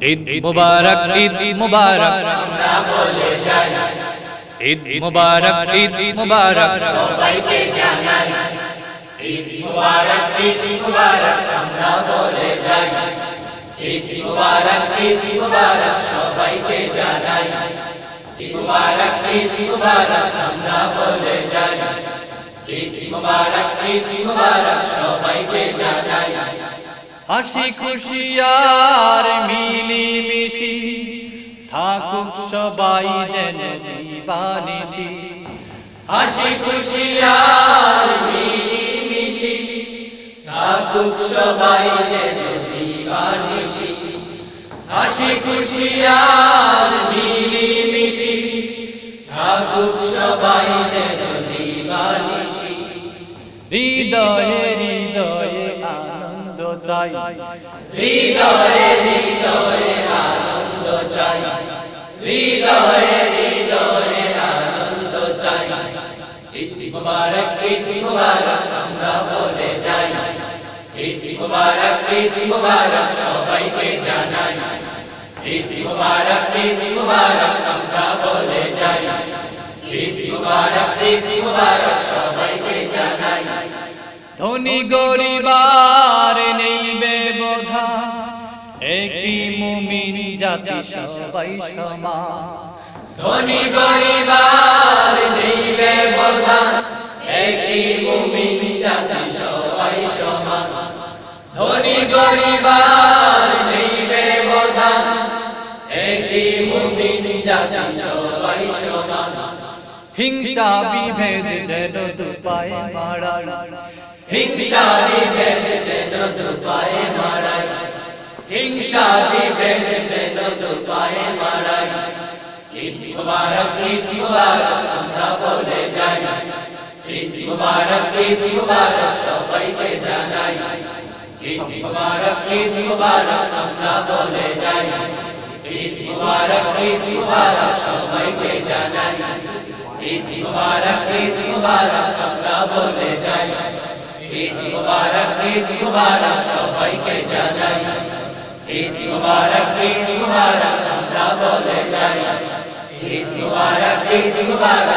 ঈদ মুবারক ঈদ মুবারক আমরা বলে যাই ঈদ মুবারক ঈদ মুবারক। সবাইকে জানাই ঈদ মুবারক ঈদ মুবারক। আমরা বলে যাই ঈদ মুবারক ঈদ মুবারক সবাইকে জানাই ঈদ মুবারক ঈদ মুবারক আমরা বলে যাই ঈদ মুবারক ঈদ মুবারক সবাইকে জানাই হাসি খুশি আর সবাই যেন দিবানিশি হাসি খুশি মিশি থাকুক সবাই যেন হাসি খুশি মিশি থাকুক সবাই যেন দিবানিশি হৃদয়ে হৃদয়ে আনন্দ চাই। হৃদয়ে হৃদয়ে ঈদ মুবারক ঈদ মুবারক আমরা বলে যাই। ঈদ মুবারক ঈদ মুবারক সবাইকে জানাই। ঈদ মুবারক ঈদ মুবারক আমরা বলে যাই। ঈদ মুবারক ঈদ মুবারক সবাইকে জানাই। ধনী গরিবার নেইবে বোধা একই মুমিন জাতি সবাই সমান। ধনী গরিবার ধনী গরিবার নেইবে বোধা একই মুমিন জাতি সবাই সমান। হিংসা বিভেদ যেন দুপায়ে মারাই হিংসা বিভেদ যেন দুপায়ে মারাই হিংসা বিভেদ যেন দুপায়ে মারাই ঈদ মুবারক ঈদ মুবারক আমরা বলে যাই। ঈদ মুবারক ঈদ মুবারক সবাইকে জানাই ঈদ মুবারক ঈদ মুবারক আমরা বলে যাই। ঈদ মুবারক ঈদ মুবারক সবাইকে জানাই। ঈদ মুবারক ঈদ মুবারক আমরা বলে যাই। ঈদ মুবারক ঈদ মুবারক সবাইকে জানাই। ঈদ মুবারক ঈদ মুবারক আমরা বলে যাই। ঈদ মুবারক ঈদ মুবারক